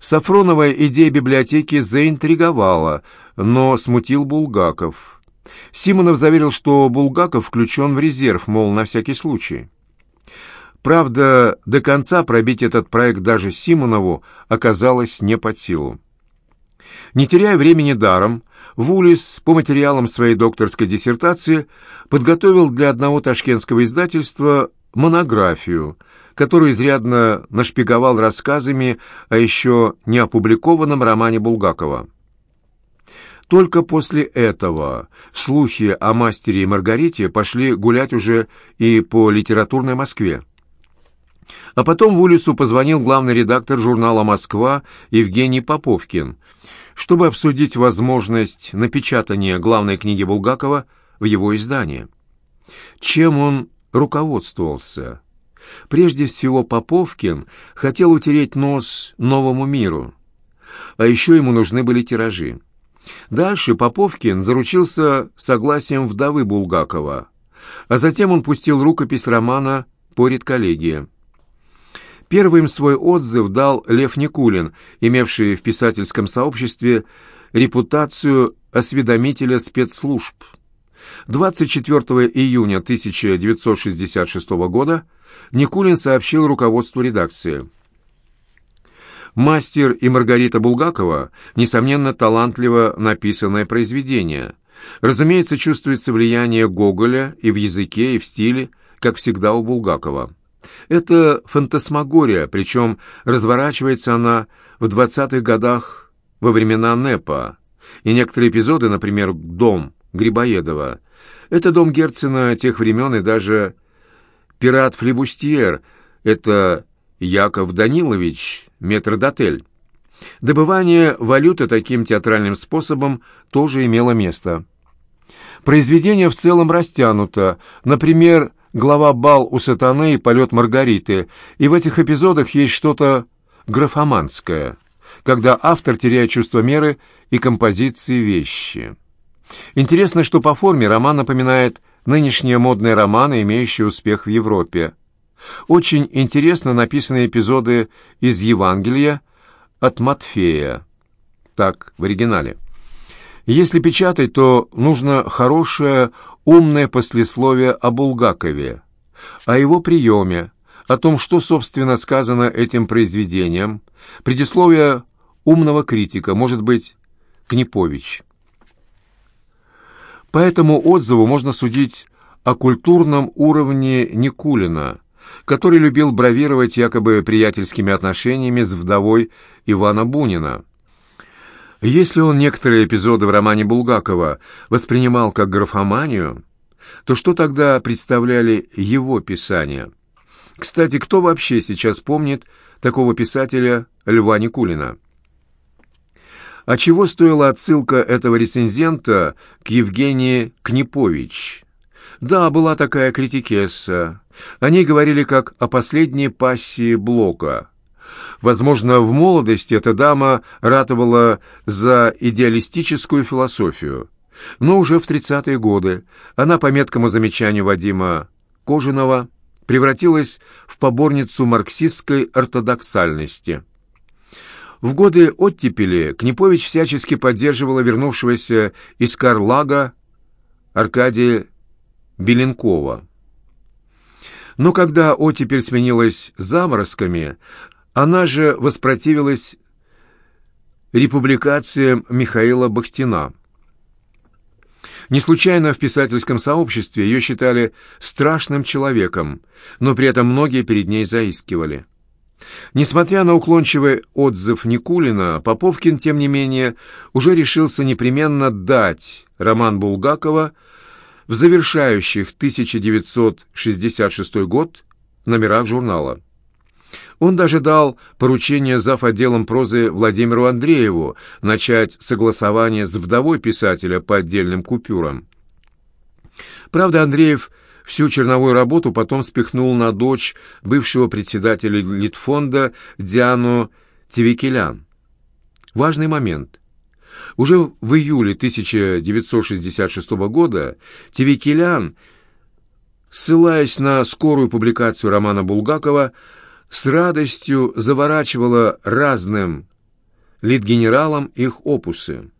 Сафронова идея библиотеки заинтриговала, но смутил Булгаков. Симонов заверил, что Булгаков включен в резерв, мол, на всякий случай. Правда, до конца пробить этот проект даже Симонову оказалось не под силу. Не теряя времени даром, Вулис по материалам своей докторской диссертации подготовил для одного ташкентского издательства монографию, которую изрядно нашпиговал рассказами о еще не опубликованном романе Булгакова. Только после этого слухи о мастере и Маргарите пошли гулять уже и по литературной Москве. А потом в улицу позвонил главный редактор журнала «Москва» Евгений Поповкин, чтобы обсудить возможность напечатания главной книги Булгакова в его издании. Чем он руководствовался? Прежде всего, Поповкин хотел утереть нос новому миру, а еще ему нужны были тиражи. Дальше Поповкин заручился согласием вдовы Булгакова, а затем он пустил рукопись романа по редколлегии. Первым свой отзыв дал Лев Никулин, имевший в писательском сообществе репутацию осведомителя спецслужб. 24 июня 1966 года Никулин сообщил руководству редакции. «Мастер и Маргарита Булгакова, несомненно, талантливо написанное произведение. Разумеется, чувствуется влияние Гоголя и в языке, и в стиле, как всегда у Булгакова. Это фантасмагория, причем разворачивается она в 20-х годах во времена НЭПа, и некоторые эпизоды, например, «Дом» Грибоедова, это дом Герцена тех времен и даже «Пират Флебустьер» — это Яков Данилович, метрдотель. Добывание валюты таким театральным способом тоже имело место. Произведение в целом растянуто. Например, глава «Бал у сатаны» и «Полет Маргариты», и в этих эпизодах есть что-то графоманское, когда автор теряет чувство меры и композиции вещи. Интересно, что по форме роман напоминает нынешние модные романы, имеющие успех в Европе. Очень интересно написаны эпизоды из Евангелия от Матфея. Так, в оригинале. Если печатать, то нужно хорошее, умное послесловие о Булгакове, о его приеме, о том, что, собственно, сказано этим произведением, предисловие умного критика, может быть, Книпович. По этому отзыву можно судить о культурном уровне Никулина, который любил бравировать якобы приятельскими отношениями с вдовой Ивана Бунина. Если он некоторые эпизоды в романе Булгакова воспринимал как графоманию, то что тогда представляли его писания? Кстати, кто вообще сейчас помнит такого писателя Льва Никулина? А чего стоила отсылка этого рецензента к Евгении Книпович? Да, была такая критикесса. Они говорили как о последней пассии Блока. Возможно, в молодости эта дама ратовала за идеалистическую философию. Но уже в 30-е годы она, по меткому замечанию Вадима Кожаного, превратилась в поборницу марксистской ортодоксальности. В годы оттепели Книпович всячески поддерживала вернувшегося из Карлага Аркадия Беленкова. Но когда оттепель сменилась заморозками, она же воспротивилась републикациям Михаила Бахтина. Не случайно в писательском сообществе ее считали страшным человеком, но при этом многие перед ней заискивали. Несмотря на уклончивый отзыв Никулина, Поповкин, тем не менее, уже решился непременно дать роман Булгакова в завершающих 1966 год номерах журнала. Он даже дал поручение зав. отделом прозы Владимиру Андрееву начать согласование с вдовой писателя по отдельным купюрам. Правда, Андреев всю черновую работу потом спихнул на дочь бывшего председателя Литфонда Диану Тевикелян. Важный момент. Уже в июле 1966 года Тевикелян, ссылаясь на скорую публикацию романа Булгакова, с радостью заворачивала разным литгенералам их опусы.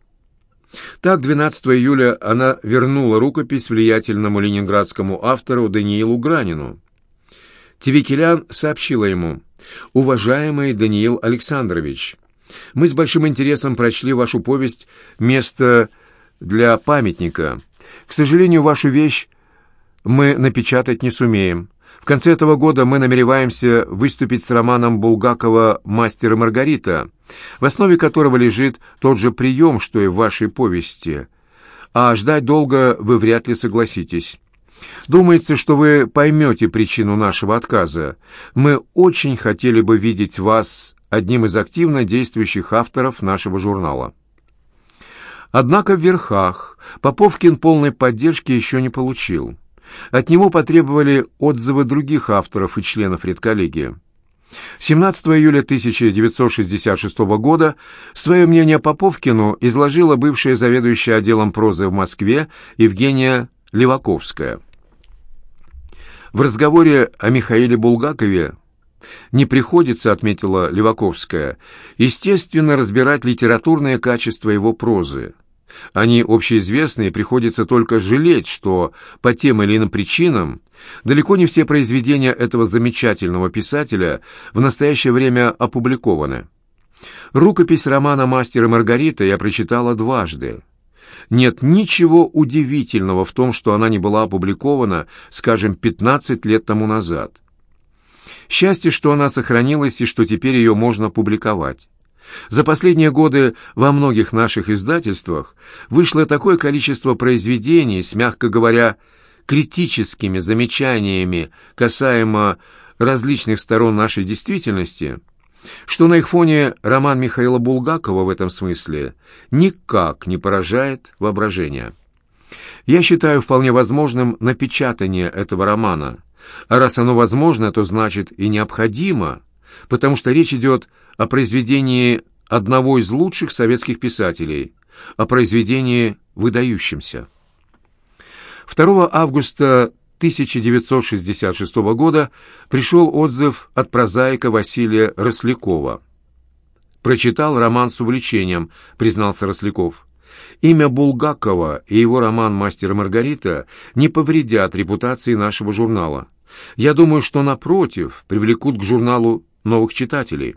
Так, 12 июля она вернула рукопись влиятельному ленинградскому автору Даниилу Гранину. Тевикелян сообщила ему, «Уважаемый Даниил Александрович, мы с большим интересом прочли вашу повесть «Место для памятника». К сожалению, вашу вещь мы напечатать не сумеем. В конце этого года мы намереваемся выступить с романом Булгакова «Мастер и Маргарита», в основе которого лежит тот же прием, что и в вашей повести. А ждать долго вы вряд ли согласитесь. Думается, что вы поймете причину нашего отказа. Мы очень хотели бы видеть вас одним из активно действующих авторов нашего журнала. Однако в верхах Поповкин полной поддержки еще не получил. От него потребовали отзывы других авторов и членов редколлегии. 17 июля 1966 года свое мнение Поповкину изложила бывшая заведующая отделом прозы в Москве Евгения Леваковская. В разговоре о Михаиле Булгакове не приходится, отметила Леваковская, естественно разбирать литературное качество его прозы. Они общеизвестны, и приходится только жалеть, что по тем или иным причинам далеко не все произведения этого замечательного писателя в настоящее время опубликованы. Рукопись романа «Мастер и Маргарита» я прочитала дважды. Нет ничего удивительного в том, что она не была опубликована, скажем, 15 лет тому назад. Счастье, что она сохранилась и что теперь ее можно публиковать. За последние годы во многих наших издательствах вышло такое количество произведений с, мягко говоря, критическими замечаниями касаемо различных сторон нашей действительности, что на их фоне роман Михаила Булгакова в этом смысле никак не поражает воображение. Я считаю вполне возможным напечатание этого романа, а раз оно возможно, то значит и необходимо, потому что речь идет о произведении одного из лучших советских писателей, о произведении выдающемся. 2 августа 1966 года пришел отзыв от прозаика Василия Рослякова. «Прочитал роман с увлечением», — признался Росляков. «Имя Булгакова и его роман «Мастер Маргарита» не повредят репутации нашего журнала. Я думаю, что, напротив, привлекут к журналу новых читателей».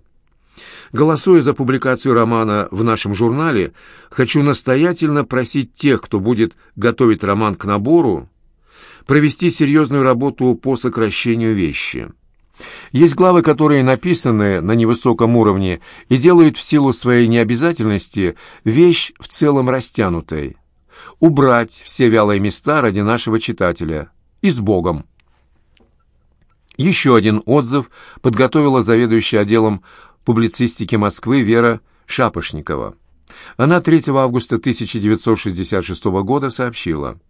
Голосуя за публикацию романа в нашем журнале, хочу настоятельно просить тех, кто будет готовить роман к набору, провести серьезную работу по сокращению вещи. Есть главы, которые написаны на невысоком уровне и делают в силу своей необязательности вещь в целом растянутой. Убрать все вялые места ради нашего читателя. И с Богом. Еще один отзыв подготовила заведующая отделом публицистики Москвы Вера Шапошникова. Она 3 августа 1966 года сообщила –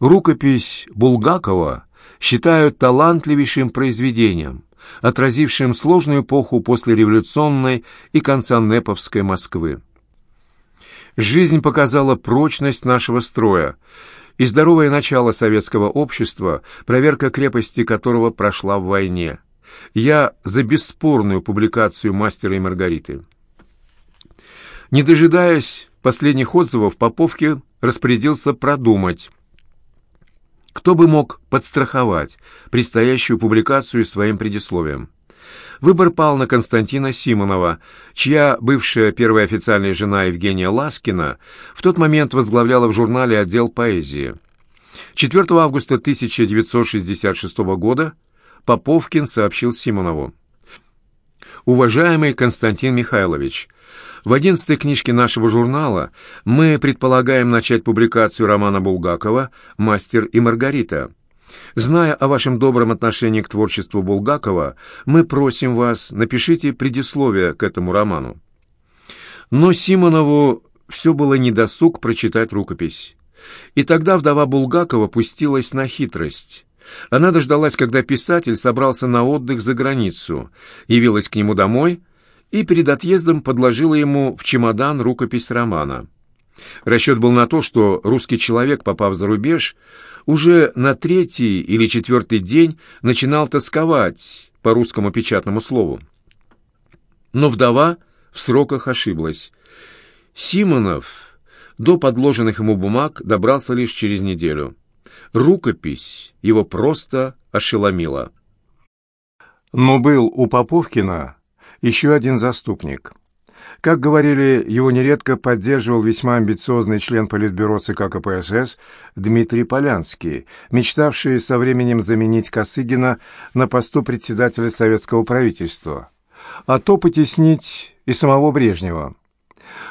Рукопись Булгакова считают талантливейшим произведением, отразившим сложную эпоху послереволюционной и конца Неповской Москвы. Жизнь показала прочность нашего строя и здоровое начало советского общества, проверка крепости которого прошла в войне. Я за бесспорную публикацию «Мастера и Маргариты». Не дожидаясь последних отзывов, Поповки распорядился продумать, кто бы мог подстраховать предстоящую публикацию своим предисловием? Выбор пал на Константина Симонова, чья бывшая первая официальная жена Евгения Ласкина в тот момент возглавляла в журнале отдел поэзии. 4 августа 1966 года Поповкин сообщил Симонову. «Уважаемый Константин Михайлович, в одиннадцатой книжке нашего журнала мы предполагаем начать публикацию романа Булгакова «Мастер и Маргарита». Зная о вашем добром отношении к творчеству Булгакова, мы просим вас, напишите предисловие к этому роману. Но Симонову все было недосуг прочитать рукопись. И тогда вдова Булгакова пустилась на хитрость. Она дождалась, когда писатель собрался на отдых за границу, явилась к нему домой — и перед отъездом подложила ему в чемодан рукопись романа. Расчет был на то, что русский человек, попав за рубеж, уже на третий или четвертый день начинал тосковать по русскому печатному слову. Но вдова в сроках ошиблась. Симонов до подложенных ему бумаг добрался лишь через неделю. Рукопись его просто ошеломила. Но был у Поповкина еще один заступник. Как говорили, его нередко поддерживал весьма амбициозный член Политбюро ЦК КПСС Дмитрий Полянский, мечтавший со временем заменить Косыгина на посту председателя советского правительства, а то потеснить и самого Брежнева.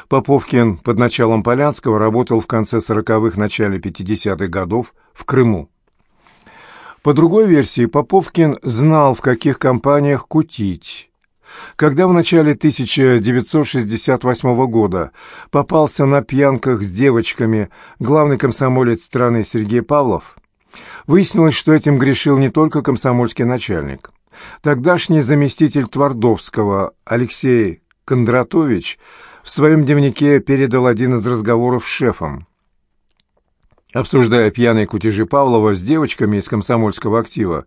Поповкин под началом Полянского работал в конце 40-х, начале 50-х годов в Крыму. По другой версии, Поповкин знал, в каких компаниях кутить. Когда в начале 1968 года попался на пьянках с девочками главный комсомолец страны Сергей Павлов, выяснилось, что этим грешил не только комсомольский начальник. Тогдашний заместитель Твардовского Алексей Кондратович в своем дневнике передал один из разговоров с шефом. Обсуждая пьяные кутежи Павлова с девочками из комсомольского актива,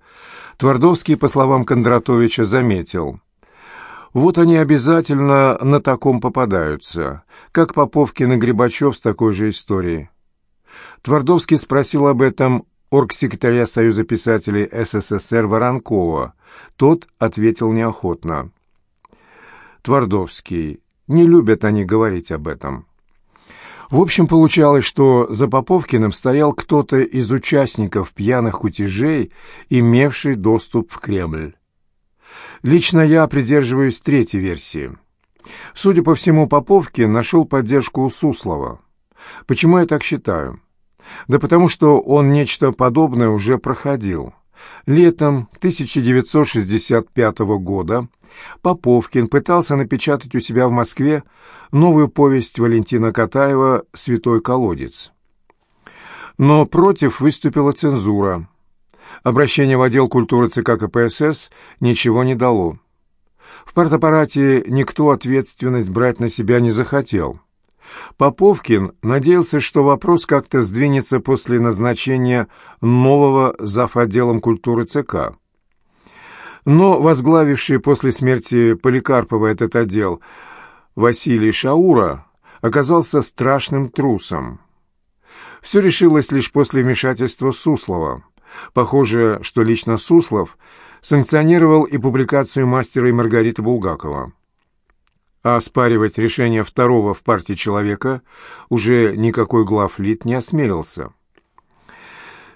Твардовский, по словам Кондратовича, заметил. Вот они обязательно на таком попадаются, как Поповкин и Грибачев с такой же историей. Твардовский спросил об этом оргсекретаря Союза писателей СССР Воронкова. Тот ответил неохотно. Твардовский. Не любят они говорить об этом. В общем, получалось, что за Поповкиным стоял кто-то из участников пьяных кутежей, имевший доступ в Кремль. Лично я придерживаюсь третьей версии. Судя по всему, Поповкин нашел поддержку у Суслова. Почему я так считаю? Да потому что он нечто подобное уже проходил. Летом 1965 года Поповкин пытался напечатать у себя в Москве новую повесть Валентина Катаева «Святой колодец». Но против выступила цензура. Обращение в отдел культуры ЦК КПСС ничего не дало. В партаппарате никто ответственность брать на себя не захотел. Поповкин надеялся, что вопрос как-то сдвинется после назначения нового зав. отделом культуры ЦК. Но возглавивший после смерти Поликарпова этот отдел Василий Шаура оказался страшным трусом. Все решилось лишь после вмешательства Суслова. Похоже, что лично Суслов санкционировал и публикацию «Мастера и Маргариты Булгакова». А оспаривать решение второго в партии человека уже никакой главлит не осмелился.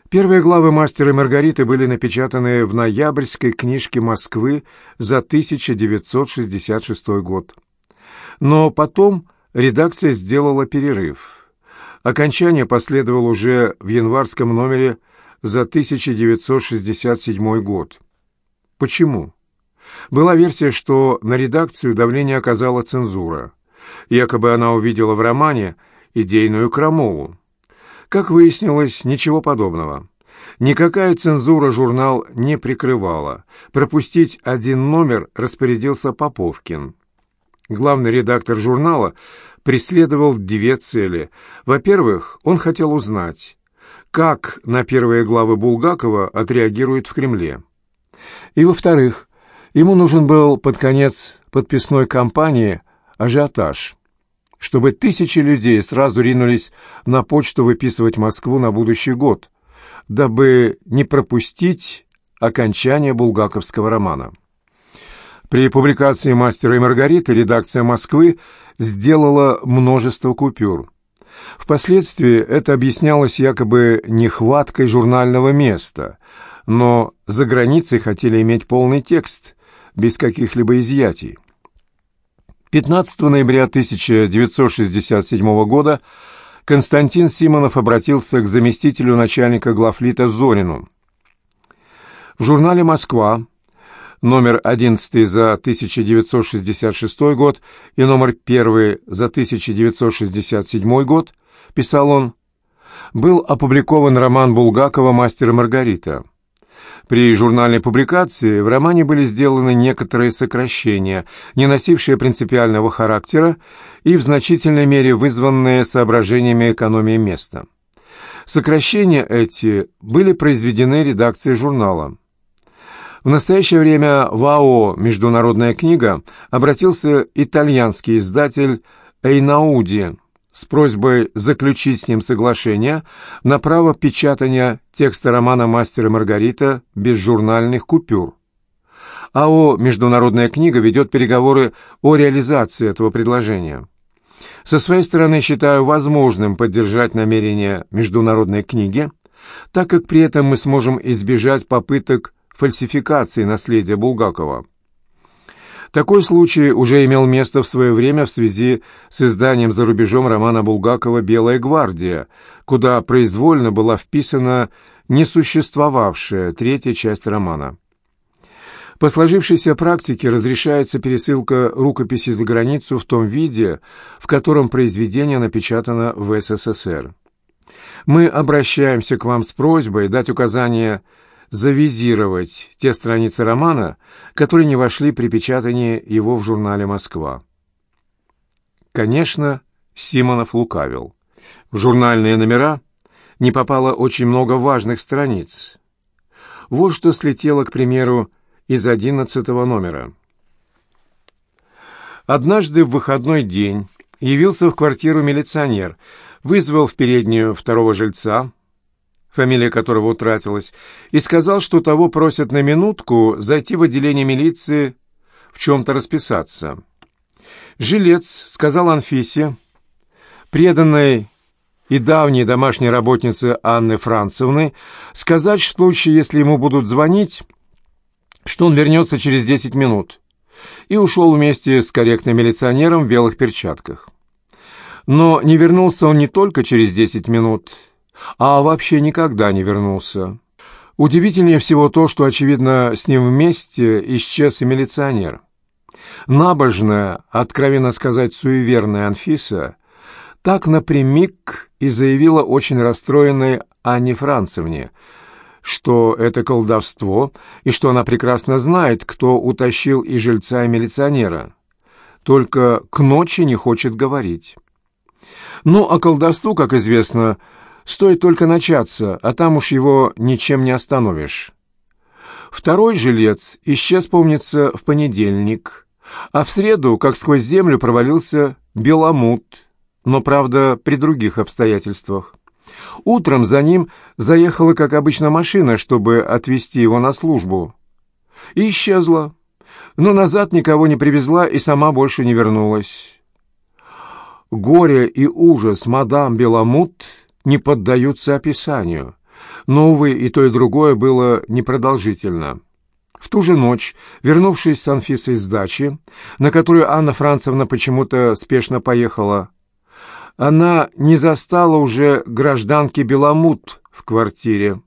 Первые главы «Мастера и Маргариты» были напечатаны в ноябрьской книжке Москвы за 1966 год. Но потом редакция сделала перерыв. Окончание последовало уже в январском номере за 1967 год. Почему? Была версия, что на редакцию давление оказала цензура. Якобы она увидела в романе идейную крамолу. Как выяснилось, ничего подобного. Никакая цензура журнал не прикрывала. Пропустить один номер распорядился Поповкин. Главный редактор журнала преследовал две цели. Во-первых, он хотел узнать, как на первые главы Булгакова отреагируют в Кремле. И во-вторых, ему нужен был под конец подписной кампании ажиотаж чтобы тысячи людей сразу ринулись на почту выписывать Москву на будущий год, дабы не пропустить окончание булгаковского романа. При публикации «Мастера и Маргариты» редакция Москвы сделала множество купюр. Впоследствии это объяснялось якобы нехваткой журнального места, но за границей хотели иметь полный текст, без каких-либо изъятий. 15 ноября 1967 года Константин Симонов обратился к заместителю начальника главлита Зорину. В журнале «Москва» номер 11 за 1966 год и номер 1 за 1967 год, писал он, был опубликован роман Булгакова «Мастер и Маргарита». При журнальной публикации в романе были сделаны некоторые сокращения, не носившие принципиального характера и в значительной мере вызванные соображениями экономии места. Сокращения эти были произведены редакцией журнала. В настоящее время в АО «Международная книга» обратился итальянский издатель Эйнауди с просьбой заключить с ним соглашение на право печатания текста романа «Мастер и Маргарита» без журнальных купюр. АО «Международная книга» ведет переговоры о реализации этого предложения. Со своей стороны считаю возможным поддержать намерение международной книги, так как при этом мы сможем избежать попыток фальсификации наследия Булгакова. Такой случай уже имел место в свое время в связи с изданием за рубежом романа Булгакова «Белая гвардия», куда произвольно была вписана несуществовавшая третья часть романа. По сложившейся практике разрешается пересылка рукописи за границу в том виде, в котором произведение напечатано в СССР. Мы обращаемся к вам с просьбой дать указание завизировать те страницы романа, которые не вошли при печатании его в журнале «Москва». Конечно, Симонов лукавил. В журнальные номера не попало очень много важных страниц. Вот что слетело, к примеру, из одиннадцатого номера. Однажды в выходной день явился в квартиру милиционер, вызвал в переднюю второго жильца, фамилия которого утратилась, и сказал, что того просят на минутку зайти в отделение милиции в чем-то расписаться. Жилец сказал Анфисе, преданной и давней домашней работнице Анны Францевны, сказать в случае, если ему будут звонить, что он вернется через десять минут, и ушел вместе с корректным милиционером в белых перчатках. Но не вернулся он не только через десять минут, а вообще никогда не вернулся. Удивительнее всего то, что, очевидно, с ним вместе исчез и милиционер. Набожная, откровенно сказать, суеверная Анфиса так напрямик и заявила очень расстроенной Анне Францевне – что это колдовство и что она прекрасно знает, кто утащил и жильца, и милиционера. Только к ночи не хочет говорить. Ну, а колдовству, как известно, стоит только начаться, а там уж его ничем не остановишь. Второй жилец исчез, помнится, в понедельник, а в среду, как сквозь землю, провалился Беломут, но, правда, при других обстоятельствах. Утром за ним заехала, как обычно, машина, чтобы отвезти его на службу. И исчезла. Но назад никого не привезла и сама больше не вернулась. Горе и ужас мадам Беломут не поддаются описанию. Но, увы, и то, и другое было непродолжительно. В ту же ночь, вернувшись с Анфисой с дачи, на которую Анна Францевна почему-то спешно поехала, она не застала уже гражданки Беломут в квартире.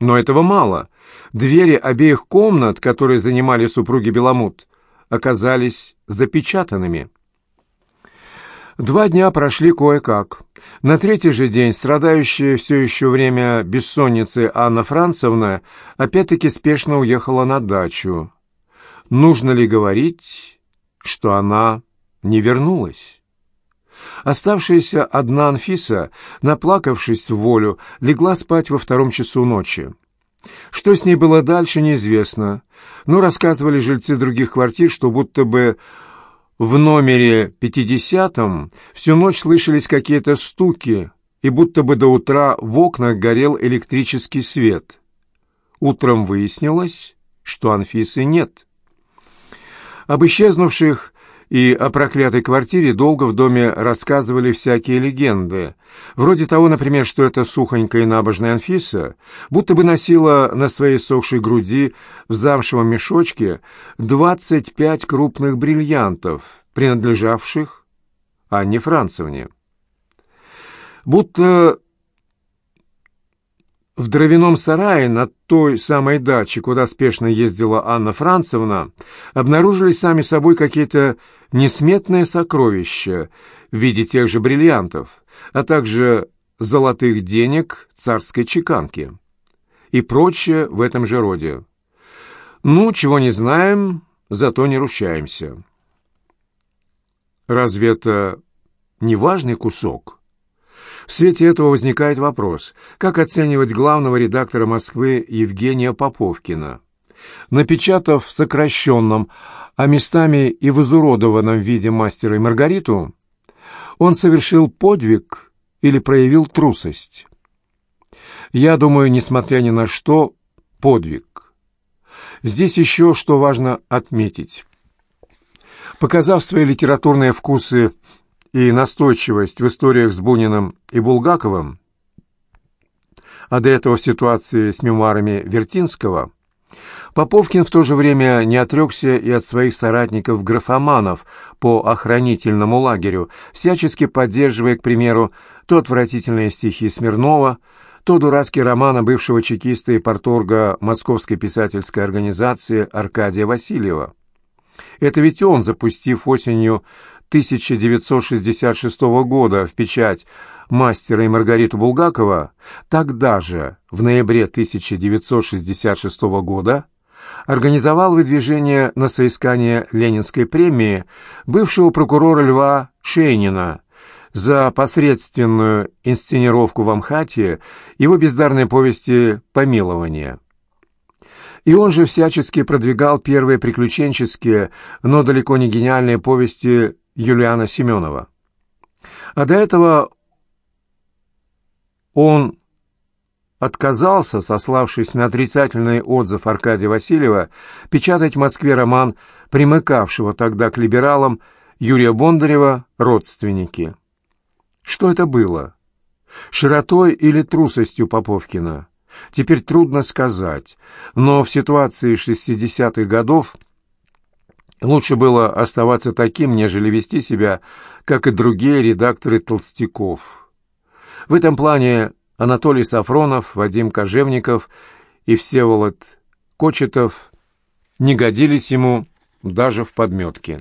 Но этого мало. Двери обеих комнат, которые занимали супруги Беломут, оказались запечатанными. Два дня прошли кое-как. На третий же день страдающая все еще время бессонницы Анна Францевна опять-таки спешно уехала на дачу. Нужно ли говорить, что она не вернулась? Оставшаяся одна Анфиса, наплакавшись в волю, легла спать во втором часу ночи. Что с ней было дальше, неизвестно, но рассказывали жильцы других квартир, что будто бы в номере пятидесятом всю ночь слышались какие-то стуки, и будто бы до утра в окнах горел электрический свет. Утром выяснилось, что Анфисы нет. Об исчезнувших и о проклятой квартире долго в доме рассказывали всякие легенды. Вроде того, например, что эта сухонькая и набожная Анфиса будто бы носила на своей сохшей груди в замшевом мешочке 25 крупных бриллиантов, принадлежавших Анне Францевне. Будто в дровяном сарае на той самой даче, куда спешно ездила Анна Францевна, обнаружились сами собой какие-то несметные сокровища в виде тех же бриллиантов, а также золотых денег царской чеканки и прочее в этом же роде. Ну, чего не знаем, зато не ручаемся. Разве это не важный кусок? В свете этого возникает вопрос, как оценивать главного редактора «Москвы» Евгения Поповкина. Напечатав в сокращенном, а местами и в изуродованном виде мастера и Маргариту, он совершил подвиг или проявил трусость. Я думаю, несмотря ни на что, подвиг. Здесь еще что важно отметить. Показав свои литературные вкусы и настойчивость в историях с Буниным и Булгаковым, а до этого в ситуации с мемуарами Вертинского, Поповкин в то же время не отрекся и от своих соратников-графоманов по охранительному лагерю, всячески поддерживая, к примеру, то отвратительные стихи Смирнова, то дурацкий роман бывшего чекиста и порторга Московской писательской организации Аркадия Васильева. Это ведь он, запустив осенью 1966 года в печать «Мастера и Маргариту Булгакова», тогда же, в ноябре 1966 года, организовал выдвижение на соискание Ленинской премии бывшего прокурора Льва Шейнина за посредственную инсценировку в Амхате его бездарной повести «Помилование». И он же всячески продвигал первые приключенческие, но далеко не гениальные повести Юлиана Семенова. А до этого он отказался, сославшись на отрицательный отзыв Аркадия Васильева, печатать в Москве роман примыкавшего тогда к либералам Юрия Бондарева «Родственники». Что это было? Широтой или трусостью Поповкина? Теперь трудно сказать, но в ситуации 60-х годов Лучше было оставаться таким, нежели вести себя, как и другие редакторы Толстяков. В этом плане Анатолий Сафронов, Вадим Кожевников и Всеволод Кочетов не годились ему даже в подметке.